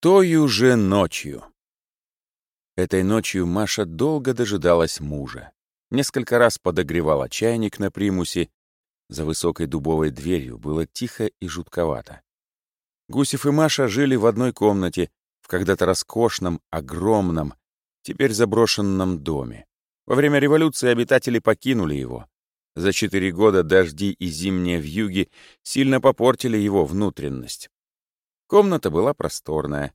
Тою же ночью. Этой ночью Маша долго дожидалась мужа. Несколько раз подогревала чайник на примусе. За высокой дубовой дверью было тихо и жутковато. Гусев и Маша жили в одной комнате, в когда-то роскошном, огромном, теперь заброшенном доме. Во время революции обитатели покинули его. За четыре года дожди и зимние вьюги сильно попортили его внутренность. Комната была просторная.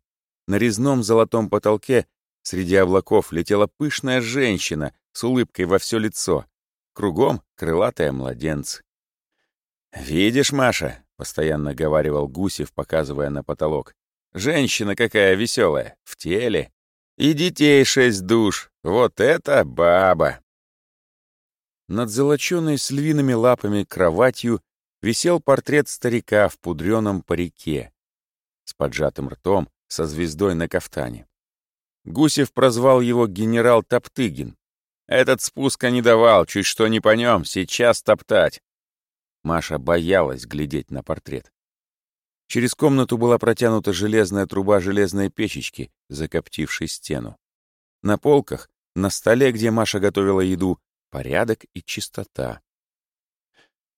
На резном золотом потолке среди облаков летела пышная женщина с улыбкой во все лицо. Кругом крылатая младенцы. «Видишь, Маша», — постоянно говаривал Гусев, показывая на потолок, «женщина какая веселая, в теле. И детей шесть душ. Вот это баба!» Над золоченой с львиными лапами кроватью висел портрет старика в пудреном парике с поджатым ртом, со звездой на кафтане. Гусев прозвал его генерал Топтыгин. Этот спуска не давал, чуть что не по нем, сейчас топтать. Маша боялась глядеть на портрет. Через комнату была протянута железная труба железной печечки, закоптившей стену. На полках, на столе, где Маша готовила еду, порядок и чистота.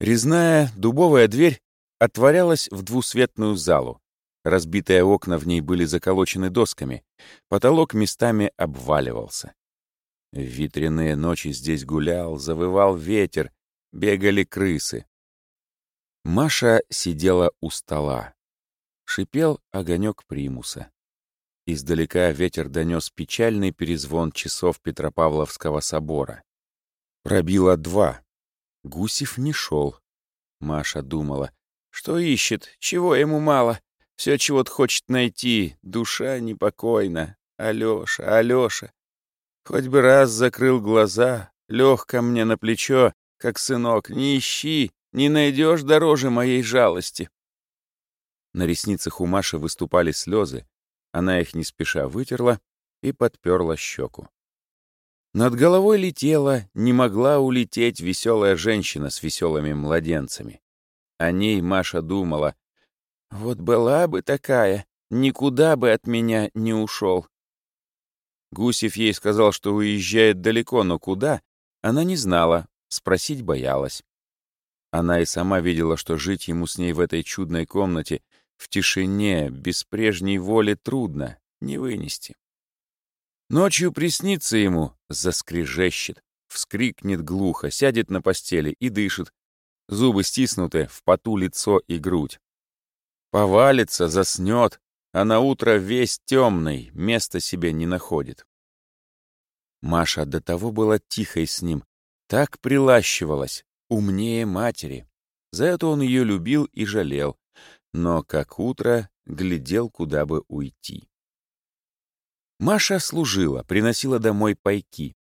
Резная дубовая дверь отворялась в двусветную залу. Разбитые окна в ней были заколочены досками, потолок местами обваливался. В ветряные ночи здесь гулял, завывал ветер, бегали крысы. Маша сидела у стола. Шипел огонек примуса. Издалека ветер донес печальный перезвон часов Петропавловского собора. Пробило два. Гусев не шел. Маша думала, что ищет, чего ему мало. Все чего-то хочет найти, душа непокойна. Алёша, Алёша. Хоть бы раз закрыл глаза, лег ко мне на плечо, как сынок, не ищи, не найдешь дороже моей жалости. На ресницах у Маши выступали слезы, она их не спеша вытерла и подперла щеку. Над головой летела, не могла улететь веселая женщина с веселыми младенцами. О ней Маша думала, вот была бы такая, никуда бы от меня не ушел. Гусев ей сказал, что уезжает далеко, но куда, она не знала, спросить боялась. Она и сама видела, что жить ему с ней в этой чудной комнате, в тишине, без прежней воли трудно, не вынести. Ночью приснится ему, заскрежещет, вскрикнет глухо, сядет на постели и дышит. Зубы стиснуты, в поту лицо и грудь. Повалится, заснет, а на утро весь темный, места себе не находит. Маша до того была тихой с ним, так прилащивалась, умнее матери. За это он ее любил и жалел, но как утро глядел, куда бы уйти. Маша служила, приносила домой пайки.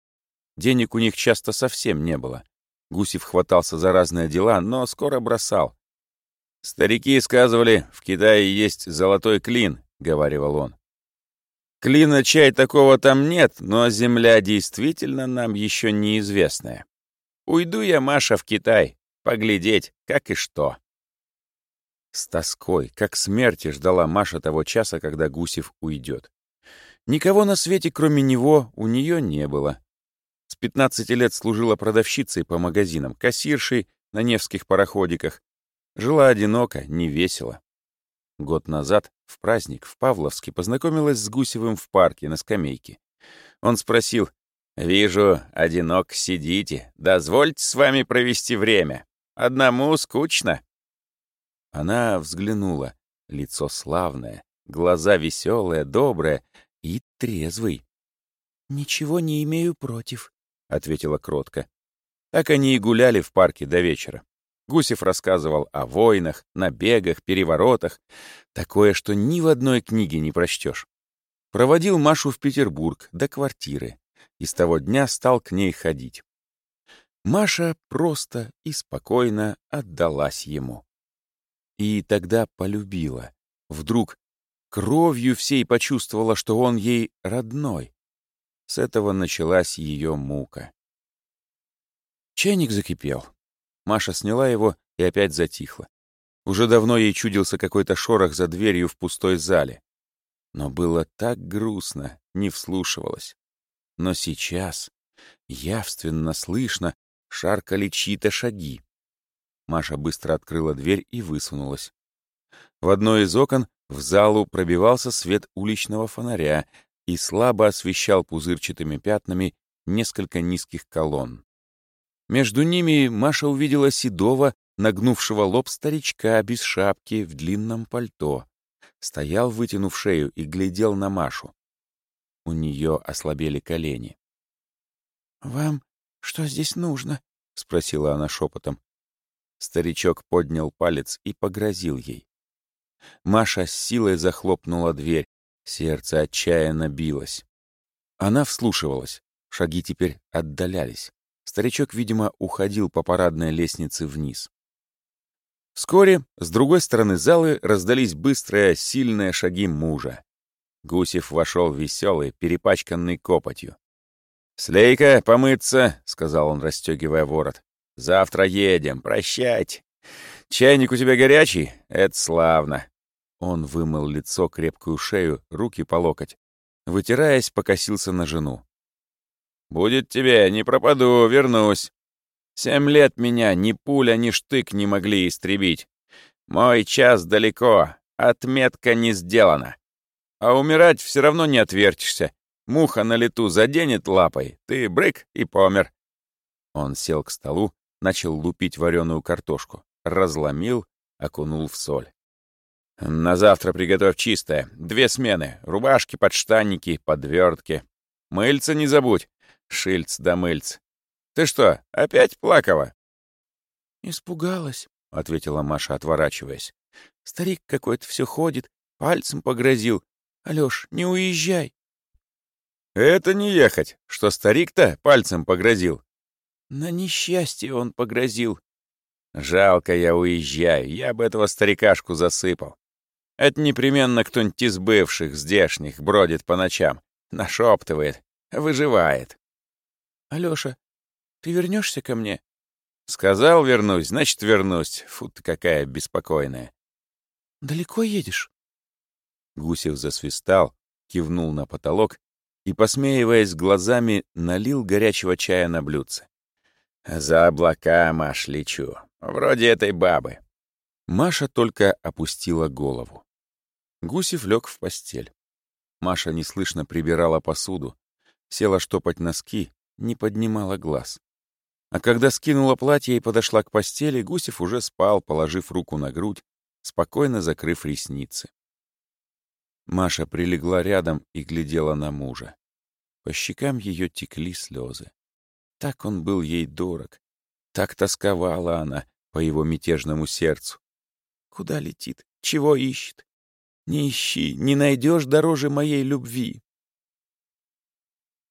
Денег у них часто совсем не было. Гусев хватался за разные дела, но скоро бросал. «Старики сказывали, в Китае есть золотой клин», — говорил он. «Клина чай такого там нет, но земля действительно нам еще неизвестная. Уйду я, Маша, в Китай, поглядеть, как и что». С тоской, как смерти, ждала Маша того часа, когда Гусев уйдет. Никого на свете, кроме него, у нее не было. С 15 лет служила продавщицей по магазинам, кассиршей на Невских пароходиках, Жила одиноко, невесело. Год назад, в праздник, в Павловске, познакомилась с Гусевым в парке на скамейке. Он спросил, «Вижу, одинок сидите. Дозвольте с вами провести время. Одному скучно». Она взглянула. Лицо славное, глаза веселые, добрые и трезвый. «Ничего не имею против», — ответила кротко. Так они и гуляли в парке до вечера. Гусев рассказывал о войнах, набегах, переворотах. Такое, что ни в одной книге не прочтешь. Проводил Машу в Петербург до квартиры. И с того дня стал к ней ходить. Маша просто и спокойно отдалась ему. И тогда полюбила. Вдруг кровью всей почувствовала, что он ей родной. С этого началась ее мука. Чайник закипел. Маша сняла его и опять затихла. Уже давно ей чудился какой-то шорох за дверью в пустой зале. Но было так грустно, не вслушивалась. Но сейчас явственно слышно шаркали чьи-то шаги. Маша быстро открыла дверь и высунулась. В одно из окон в залу пробивался свет уличного фонаря и слабо освещал пузырчатыми пятнами несколько низких колонн. Между ними Маша увидела седого, нагнувшего лоб старичка без шапки в длинном пальто. Стоял, вытянув шею, и глядел на Машу. У нее ослабели колени. «Вам что здесь нужно?» — спросила она шепотом. Старичок поднял палец и погрозил ей. Маша с силой захлопнула дверь, сердце отчаянно билось. Она вслушивалась, шаги теперь отдалялись. Старичок, видимо, уходил по парадной лестнице вниз. Вскоре с другой стороны залы раздались быстрые, сильные шаги мужа. Гусев вошел веселый, перепачканный копотью. «Слейка, помыться!» — сказал он, расстегивая ворот. «Завтра едем, прощайте. Чайник у тебя горячий? Это славно!» Он вымыл лицо, крепкую шею, руки по локоть. Вытираясь, покосился на жену. «Будет тебе, не пропаду, вернусь. Семь лет меня ни пуля, ни штык не могли истребить. Мой час далеко, отметка не сделана. А умирать все равно не отвертишься. Муха на лету заденет лапой, ты брык и помер. Он сел к столу, начал лупить вареную картошку, разломил, окунул в соль. «На завтра приготовь чистое. Две смены. Рубашки, подштанники, подвертки. Мыльца не забудь. Шильц да мыльц. Ты что, опять плакала?» «Испугалась», — ответила Маша, отворачиваясь. «Старик какой-то все ходит, пальцем погрозил. Алёш, не уезжай». «Это не ехать, что старик-то пальцем погрозил». «На несчастье он погрозил». «Жалко я уезжаю, я бы этого старикашку засыпал. Это непременно кто-нибудь из бывших, здешних, бродит по ночам, нашептывает, выживает». «Алёша, ты вернешься ко мне?» «Сказал вернусь, значит вернусь. Фу ты какая беспокойная». «Далеко едешь?» Гусев засвистал, кивнул на потолок и, посмеиваясь глазами, налил горячего чая на блюдце. «За облака, Маш, лечу. Вроде этой бабы». Маша только опустила голову. Гусев лег в постель. Маша неслышно прибирала посуду, села штопать носки, не поднимала глаз. А когда скинула платье и подошла к постели, Гусев уже спал, положив руку на грудь, спокойно закрыв ресницы. Маша прилегла рядом и глядела на мужа. По щекам ее текли слезы. Так он был ей дорог. Так тосковала она по его мятежному сердцу. Куда летит? Чего ищет? Не ищи, не найдешь дороже моей любви.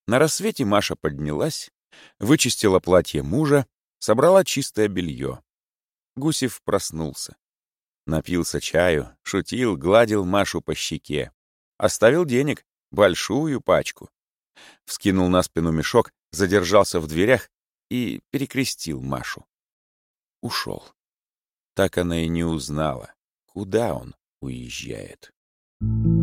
На рассвете Маша поднялась, вычистила платье мужа, собрала чистое белье. Гусев проснулся. Напился чаю, шутил, гладил Машу по щеке. Оставил денег, большую пачку. Вскинул на спину мешок, задержался в дверях и перекрестил Машу. Ушел. Так она и не узнала, куда он уезжает. Thank you.